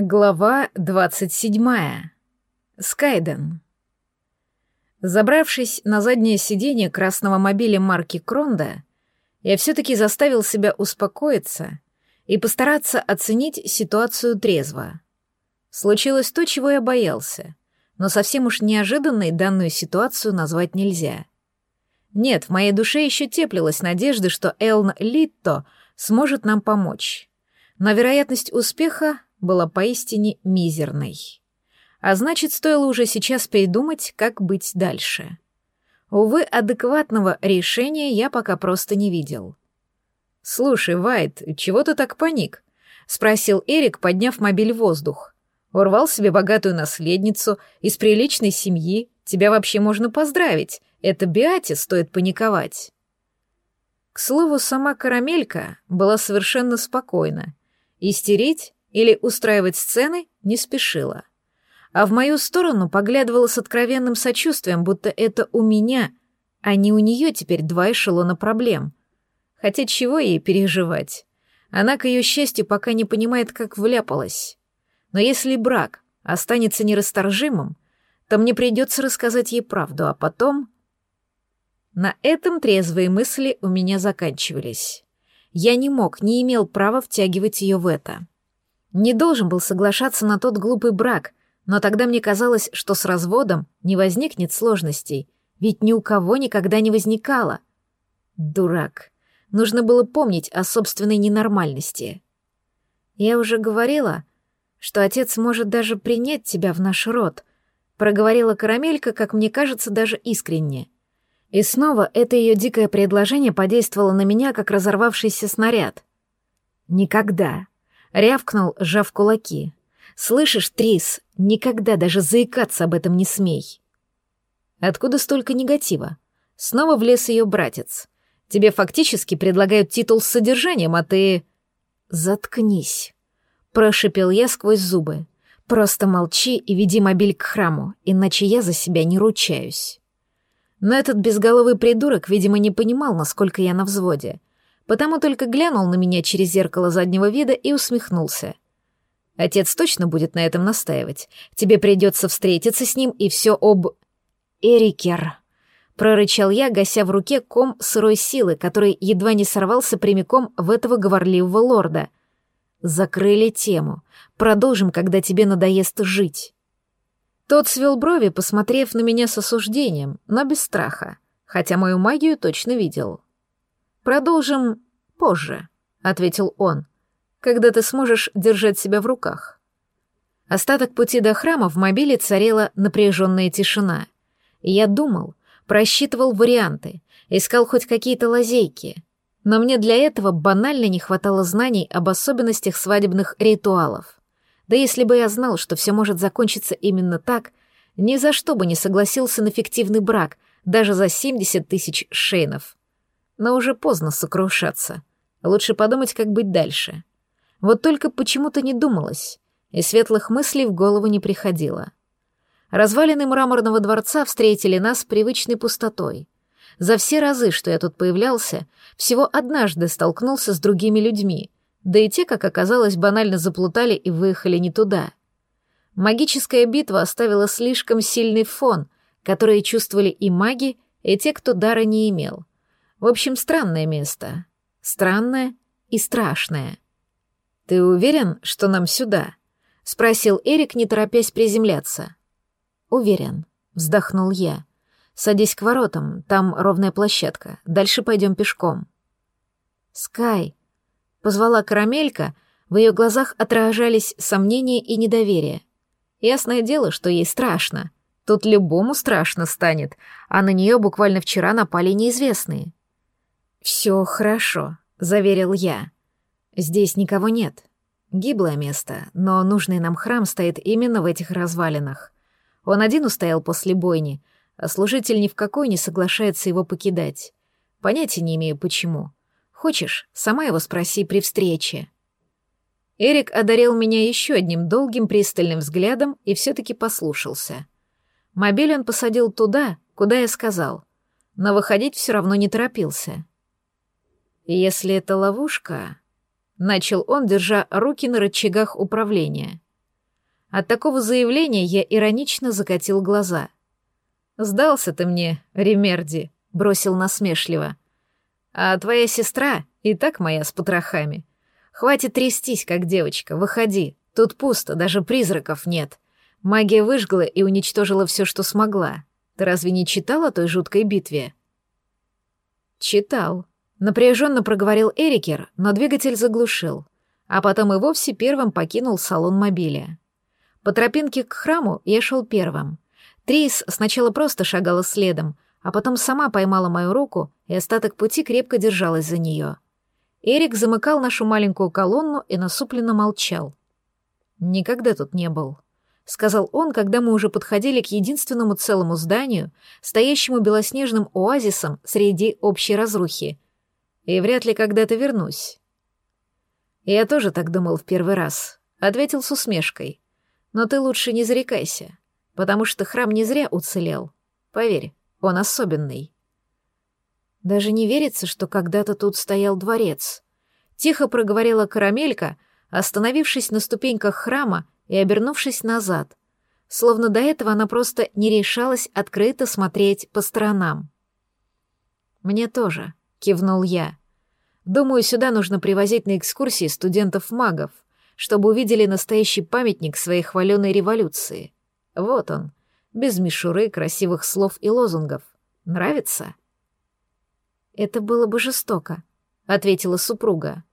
Глава двадцать седьмая. Скайден. Забравшись на заднее сиденье красного мобиля марки Кронда, я все-таки заставил себя успокоиться и постараться оценить ситуацию трезво. Случилось то, чего я боялся, но совсем уж неожиданной данную ситуацию назвать нельзя. Нет, в моей душе еще теплилась надежда, что Элн Литто сможет нам помочь. Но вероятность успеха была поистине мизерной. А значит, стоило уже сейчас передумать, как быть дальше. Увы, адекватного решения я пока просто не видел. «Слушай, Вайт, чего ты так паник?» — спросил Эрик, подняв мобиль в воздух. «Урвал себе богатую наследницу из приличной семьи. Тебя вообще можно поздравить. Это Биате стоит паниковать». К слову, сама карамелька была совершенно спокойна. Истерить или устраивать сцены не спешила. А в мою сторону поглядывала с откровенным сочувствием, будто это у меня, а не у нее теперь два эшелона проблем. Хотя чего ей переживать? Она, к ее счастью, пока не понимает, как вляпалась. Но если брак останется нерасторжимым, то мне придется рассказать ей правду, а потом... На этом трезвые мысли у меня заканчивались. Я не мог, не имел права втягивать ее в это. Не должен был соглашаться на тот глупый брак, но тогда мне казалось, что с разводом не возникнет сложностей, ведь ни у кого никогда не возникало. Дурак. Нужно было помнить о собственной ненормальности. Я уже говорила, что отец может даже принять тебя в наш род, проговорила Карамелька, как мне кажется, даже искренне. И снова это ее дикое предложение подействовало на меня, как разорвавшийся снаряд. Никогда, Рявкнул, сжав кулаки. «Слышишь, Трис, никогда даже заикаться об этом не смей». Откуда столько негатива? Снова влез ее братец. Тебе фактически предлагают титул с содержанием, а ты... Заткнись. Прошипел я сквозь зубы. Просто молчи и веди мобиль к храму, иначе я за себя не ручаюсь. Но этот безголовый придурок, видимо, не понимал, насколько я на взводе потому только глянул на меня через зеркало заднего вида и усмехнулся. Отец точно будет на этом настаивать. Тебе придется встретиться с ним и все об... Эрикер. Прорычал я, гася в руке ком сырой силы, который едва не сорвался прямиком в этого говорливого лорда. Закрыли тему. Продолжим, когда тебе надоест жить. Тот свел брови, посмотрев на меня с осуждением, но без страха, хотя мою магию точно видел. «Продолжим позже», — ответил он, «когда ты сможешь держать себя в руках». Остаток пути до храма в мобиле царила напряженная тишина. Я думал, просчитывал варианты, искал хоть какие-то лазейки. Но мне для этого банально не хватало знаний об особенностях свадебных ритуалов. Да если бы я знал, что все может закончиться именно так, ни за что бы не согласился на фиктивный брак, даже за 70 тысяч шейнов но уже поздно сокрушаться. Лучше подумать, как быть дальше. Вот только почему-то не думалось, и светлых мыслей в голову не приходило. Развалины мраморного дворца встретили нас привычной пустотой. За все разы, что я тут появлялся, всего однажды столкнулся с другими людьми, да и те, как оказалось, банально заплутали и выехали не туда. Магическая битва оставила слишком сильный фон, который чувствовали и маги, и те, кто дара не имел. В общем, странное место. Странное и страшное. «Ты уверен, что нам сюда?» — спросил Эрик, не торопясь приземляться. «Уверен», — вздохнул я. «Садись к воротам, там ровная площадка. Дальше пойдем пешком». «Скай», — позвала Карамелька, в ее глазах отражались сомнения и недоверие. Ясное дело, что ей страшно. Тут любому страшно станет, а на нее буквально вчера напали неизвестные. «Все хорошо», — заверил я. «Здесь никого нет. Гиблое место, но нужный нам храм стоит именно в этих развалинах. Он один устоял после бойни, а служитель ни в какой не соглашается его покидать. Понятия не имею, почему. Хочешь, сама его спроси при встрече». Эрик одарил меня еще одним долгим пристальным взглядом и все-таки послушался. Мобиль он посадил туда, куда я сказал, но выходить все равно не торопился. «Если это ловушка...» — начал он, держа руки на рычагах управления. От такого заявления я иронично закатил глаза. «Сдался ты мне, Ремерди», — бросил насмешливо. «А твоя сестра и так моя с потрохами. Хватит трястись, как девочка, выходи. Тут пусто, даже призраков нет. Магия выжгла и уничтожила все, что смогла. Ты разве не читал о той жуткой битве?» «Читал», — напряженно проговорил Эрикер, но двигатель заглушил, а потом и вовсе первым покинул салон мобиля. По тропинке к храму я шел первым. Трис сначала просто шагала следом, а потом сама поймала мою руку и остаток пути крепко держалась за нее. Эрик замыкал нашу маленькую колонну и насупленно молчал. «Никогда тут не был», — сказал он, когда мы уже подходили к единственному целому зданию, стоящему белоснежным оазисом среди общей разрухи. «И вряд ли когда-то вернусь». «Я тоже так думал в первый раз», — ответил с усмешкой. Но ты лучше не зарекайся, потому что храм не зря уцелел. Поверь, он особенный. Даже не верится, что когда-то тут стоял дворец. Тихо проговорила карамелька, остановившись на ступеньках храма и обернувшись назад, словно до этого она просто не решалась открыто смотреть по сторонам. «Мне тоже», — кивнул я. «Думаю, сюда нужно привозить на экскурсии студентов-магов чтобы увидели настоящий памятник своей хваленой революции. Вот он, без мишуры, красивых слов и лозунгов. Нравится? Это было бы жестоко, ответила супруга.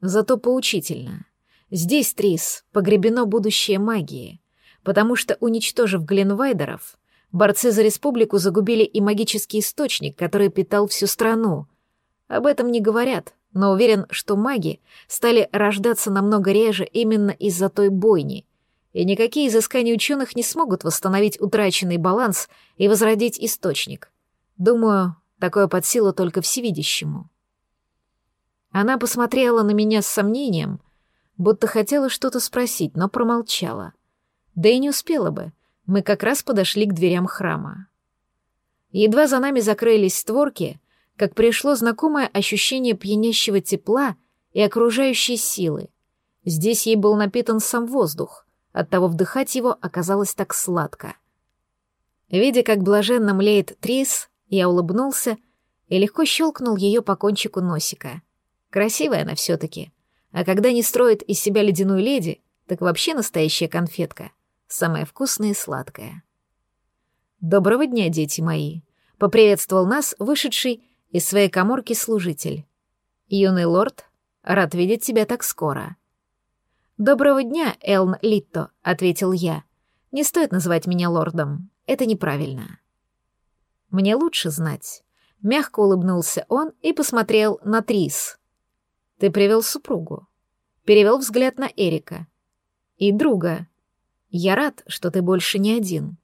Зато поучительно. Здесь, Трис, погребено будущее магии, потому что, уничтожив Гленвайдеров, борцы за республику загубили и магический источник, который питал всю страну. Об этом не говорят, но уверен, что маги стали рождаться намного реже именно из-за той бойни, и никакие изыскания ученых не смогут восстановить утраченный баланс и возродить источник. Думаю, такое под силу только всевидящему. Она посмотрела на меня с сомнением, будто хотела что-то спросить, но промолчала. Да и не успела бы, мы как раз подошли к дверям храма. Едва за нами закрылись створки — как пришло знакомое ощущение пьянящего тепла и окружающей силы. Здесь ей был напитан сам воздух, оттого вдыхать его оказалось так сладко. Видя, как блаженно млеет Трис, я улыбнулся и легко щелкнул ее по кончику носика. Красивая она все-таки. А когда не строит из себя ледяную леди, так вообще настоящая конфетка. Самая вкусная и сладкая. «Доброго дня, дети мои!» — поприветствовал нас вышедший из своей коморки служитель. «Юный лорд, рад видеть тебя так скоро». «Доброго дня, Элн Литто», — ответил я. «Не стоит называть меня лордом. Это неправильно». «Мне лучше знать». Мягко улыбнулся он и посмотрел на Трис. «Ты привел супругу». Перевел взгляд на Эрика. «И друга. Я рад, что ты больше не один».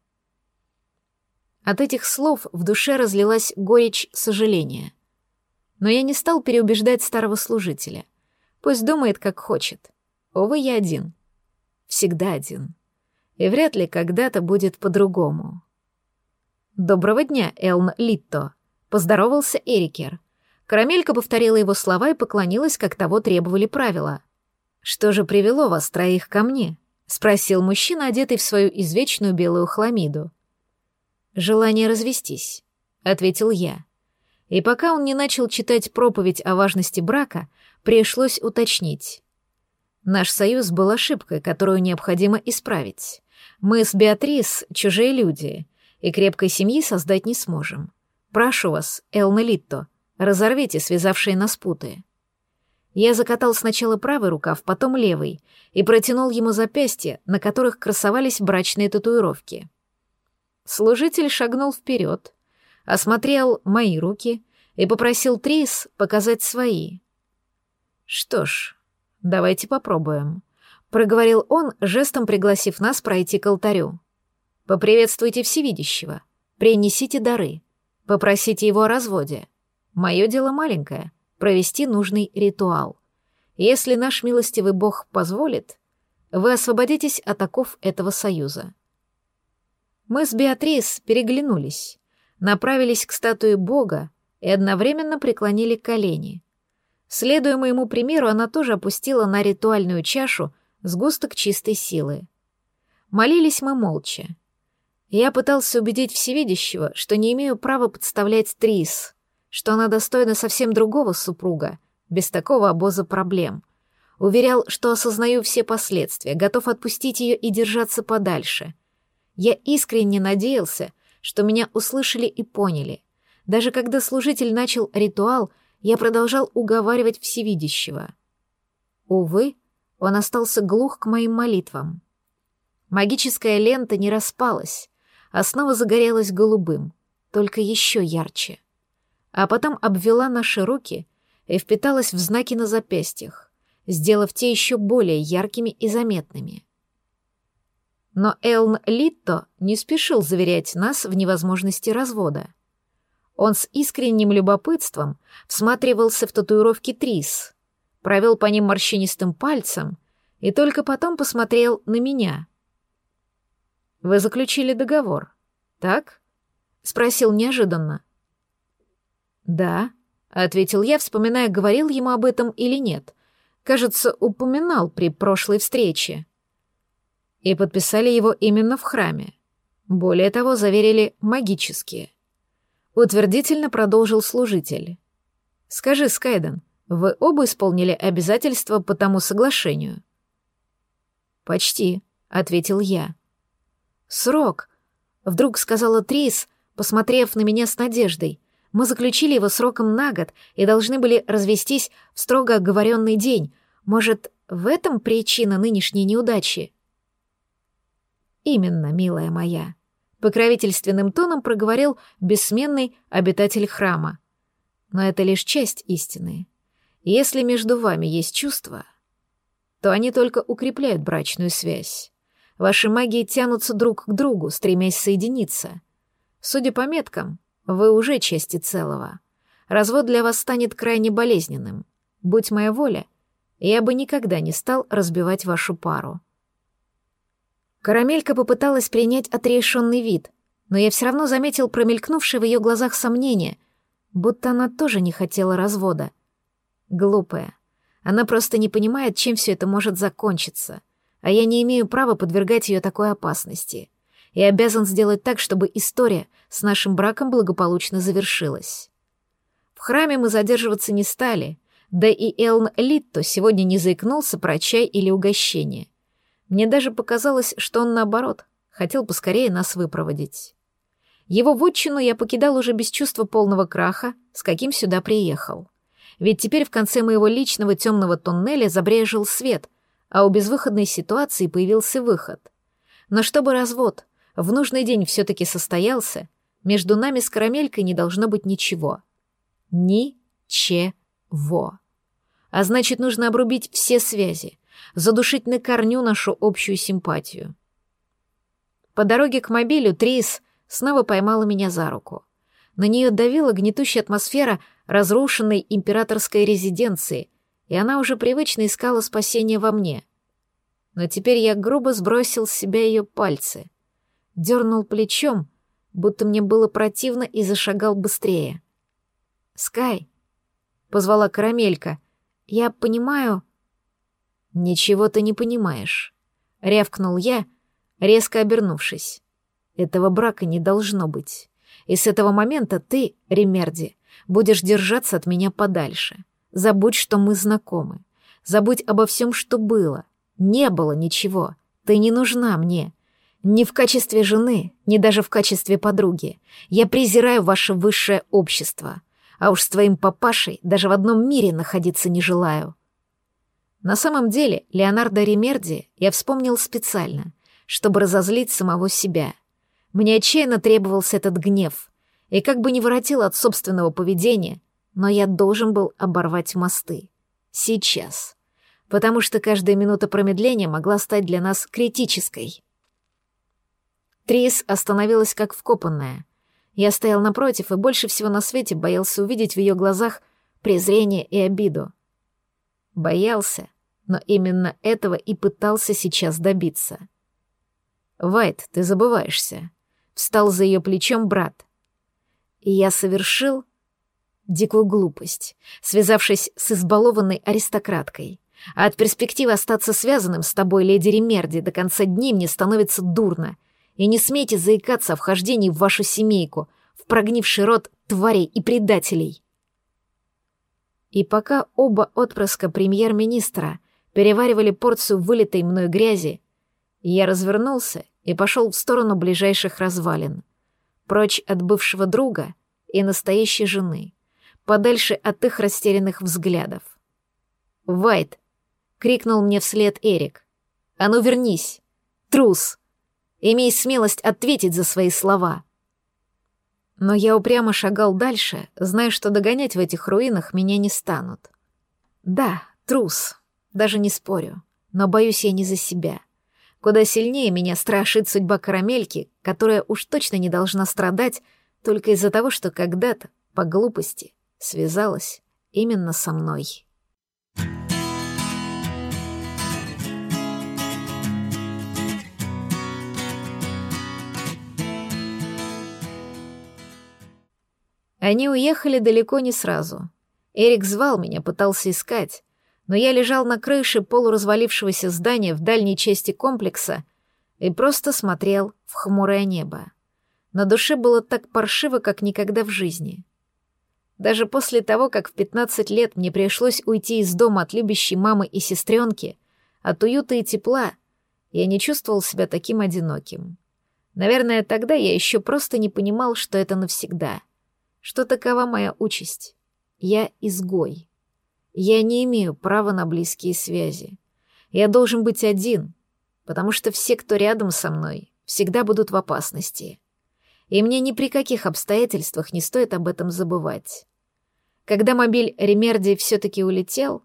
От этих слов в душе разлилась горечь сожаления. Но я не стал переубеждать старого служителя. Пусть думает, как хочет. Увы, я один. Всегда один. И вряд ли когда-то будет по-другому. «Доброго дня, Элн Литто», — поздоровался Эрикер. Карамелька повторила его слова и поклонилась, как того требовали правила. «Что же привело вас троих ко мне?» — спросил мужчина, одетый в свою извечную белую хламиду. «Желание развестись», — ответил я. И пока он не начал читать проповедь о важности брака, пришлось уточнить. Наш союз был ошибкой, которую необходимо исправить. Мы с Беатрис — чужие люди, и крепкой семьи создать не сможем. Прошу вас, Элна Литто, разорвите связавшие нас путы. Я закатал сначала правый рукав, потом левый, и протянул ему запястья, на которых красовались брачные татуировки. Служитель шагнул вперед, осмотрел мои руки и попросил Трис показать свои. «Что ж, давайте попробуем», — проговорил он, жестом пригласив нас пройти к алтарю. «Поприветствуйте Всевидящего, принесите дары, попросите его о разводе. Мое дело маленькое — провести нужный ритуал. Если наш милостивый бог позволит, вы освободитесь от оков этого союза». Мы с Беатрис переглянулись, направились к статуе Бога и одновременно преклонили колени. Следуя моему примеру, она тоже опустила на ритуальную чашу сгусток чистой силы. Молились мы молча. Я пытался убедить всевидящего, что не имею права подставлять Трис, что она достойна совсем другого супруга, без такого обоза проблем. Уверял, что осознаю все последствия, готов отпустить ее и держаться подальше. Я искренне надеялся, что меня услышали и поняли. Даже когда служитель начал ритуал, я продолжал уговаривать всевидящего. Увы, он остался глух к моим молитвам. Магическая лента не распалась, а снова загорелась голубым, только еще ярче. А потом обвела наши руки и впиталась в знаки на запястьях, сделав те еще более яркими и заметными. Но Элн Литто не спешил заверять нас в невозможности развода. Он с искренним любопытством всматривался в татуировки Трис, провел по ним морщинистым пальцем и только потом посмотрел на меня — вы заключили договор, так? Спросил неожиданно. Да, ответил я, вспоминая, говорил ему об этом или нет. Кажется, упоминал при прошлой встрече. И подписали его именно в храме. Более того, заверили магические. Утвердительно продолжил служитель. «Скажи, Скайден, вы оба исполнили обязательства по тому соглашению?» «Почти», — ответил я. «Срок!» — вдруг сказала Трис, посмотрев на меня с надеждой. «Мы заключили его сроком на год и должны были развестись в строго оговоренный день. Может, в этом причина нынешней неудачи?» «Именно, милая моя», — покровительственным тоном проговорил бессменный обитатель храма. «Но это лишь часть истины. Если между вами есть чувства, то они только укрепляют брачную связь. Ваши магии тянутся друг к другу, стремясь соединиться. Судя по меткам, вы уже части целого. Развод для вас станет крайне болезненным. Будь моя воля, я бы никогда не стал разбивать вашу пару. Карамелька попыталась принять отрешенный вид, но я все равно заметил промелькнувшее в ее глазах сомнение, будто она тоже не хотела развода. Глупая. Она просто не понимает, чем все это может закончиться а я не имею права подвергать ее такой опасности. И обязан сделать так, чтобы история с нашим браком благополучно завершилась. В храме мы задерживаться не стали, да и Элн Литто сегодня не заикнулся про чай или угощение. Мне даже показалось, что он, наоборот, хотел поскорее нас выпроводить. Его вотчину я покидал уже без чувства полного краха, с каким сюда приехал. Ведь теперь в конце моего личного темного туннеля забрежил свет, а у безвыходной ситуации появился выход. Но чтобы развод в нужный день все-таки состоялся, между нами с карамелькой не должно быть ничего. Ни-че-во. А значит, нужно обрубить все связи, задушить на корню нашу общую симпатию. По дороге к мобилю Трис снова поймала меня за руку. На нее давила гнетущая атмосфера разрушенной императорской резиденции — и она уже привычно искала спасения во мне. Но теперь я грубо сбросил с себя ее пальцы, дернул плечом, будто мне было противно, и зашагал быстрее. «Скай!» — позвала Карамелька. «Я понимаю...» «Ничего ты не понимаешь», — рявкнул я, резко обернувшись. «Этого брака не должно быть. И с этого момента ты, Ремерди, будешь держаться от меня подальше. Забудь, что мы знакомы. Забудь обо всем, что было. Не было ничего. Ты не нужна мне. Ни в качестве жены, ни даже в качестве подруги. Я презираю ваше высшее общество. А уж с твоим папашей даже в одном мире находиться не желаю. На самом деле, Леонардо Ремерди я вспомнил специально, чтобы разозлить самого себя. Мне отчаянно требовался этот гнев, и как бы не воротил от собственного поведения, но я должен был оборвать мосты. Сейчас. Потому что каждая минута промедления могла стать для нас критической. Трис остановилась как вкопанная. Я стоял напротив и больше всего на свете боялся увидеть в ее глазах презрение и обиду. Боялся, но именно этого и пытался сейчас добиться. «Вайт, ты забываешься», — встал за ее плечом брат. И я совершил дикую глупость, связавшись с избалованной аристократкой. А от перспективы остаться связанным с тобой, леди Ремерди, до конца дней мне становится дурно. И не смейте заикаться о вхождении в вашу семейку, в прогнивший род тварей и предателей. И пока оба отпрыска премьер-министра переваривали порцию вылитой мной грязи, я развернулся и пошел в сторону ближайших развалин, прочь от бывшего друга и настоящей жены, подальше от их растерянных взглядов. «Вайт!» — крикнул мне вслед Эрик. «А ну вернись! Трус! Имей смелость ответить за свои слова!» Но я упрямо шагал дальше, зная, что догонять в этих руинах меня не станут. Да, трус, даже не спорю, но боюсь я не за себя. Куда сильнее меня страшит судьба карамельки, которая уж точно не должна страдать только из-за того, что когда-то, по глупости, связалась именно со мной. Они уехали далеко не сразу. Эрик звал меня, пытался искать, но я лежал на крыше полуразвалившегося здания в дальней части комплекса и просто смотрел в хмурое небо. На душе было так паршиво, как никогда в жизни. Даже после того, как в 15 лет мне пришлось уйти из дома от любящей мамы и сестренки, от уюта и тепла, я не чувствовал себя таким одиноким. Наверное, тогда я еще просто не понимал, что это навсегда — что такова моя участь. Я изгой. Я не имею права на близкие связи. Я должен быть один, потому что все, кто рядом со мной, всегда будут в опасности. И мне ни при каких обстоятельствах не стоит об этом забывать. Когда мобиль Ремерди все-таки улетел,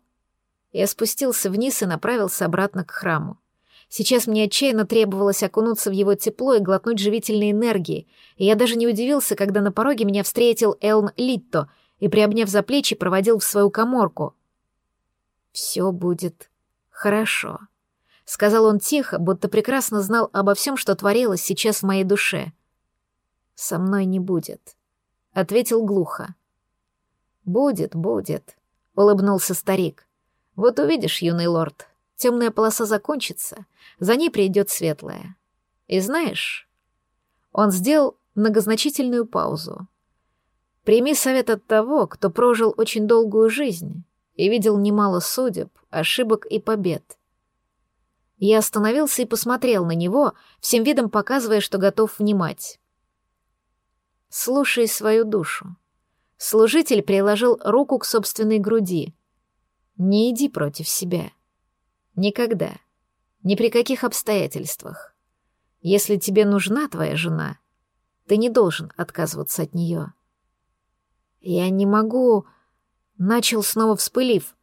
я спустился вниз и направился обратно к храму. Сейчас мне отчаянно требовалось окунуться в его тепло и глотнуть живительной энергии, и я даже не удивился, когда на пороге меня встретил Элн Литто и, приобняв за плечи, проводил в свою коморку. «Все будет хорошо», — сказал он тихо, будто прекрасно знал обо всем, что творилось сейчас в моей душе. «Со мной не будет», — ответил глухо. «Будет, будет», — улыбнулся старик. «Вот увидишь, юный лорд, темная полоса закончится, за ней придет светлая. И знаешь, он сделал многозначительную паузу. Прими совет от того, кто прожил очень долгую жизнь и видел немало судеб, ошибок и побед. Я остановился и посмотрел на него, всем видом показывая, что готов внимать. Слушай свою душу. Служитель приложил руку к собственной груди. Не иди против себя. Никогда. Ни при каких обстоятельствах. Если тебе нужна твоя жена, ты не должен отказываться от нее. Я не могу... Начал снова вспылив,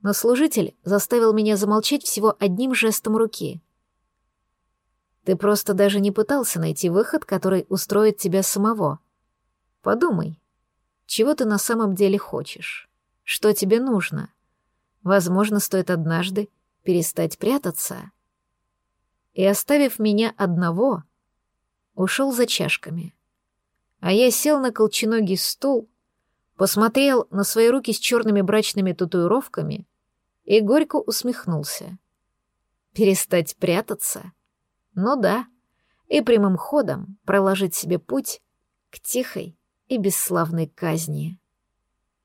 но служитель заставил меня замолчать всего одним жестом руки. Ты просто даже не пытался найти выход, который устроит тебя самого. Подумай, чего ты на самом деле хочешь? Что тебе нужно? Возможно, стоит однажды перестать прятаться. И, оставив меня одного, ушел за чашками. А я сел на колченогий стул, посмотрел на свои руки с черными брачными татуировками и горько усмехнулся. Перестать прятаться? Ну да, и прямым ходом проложить себе путь к тихой и бесславной казни.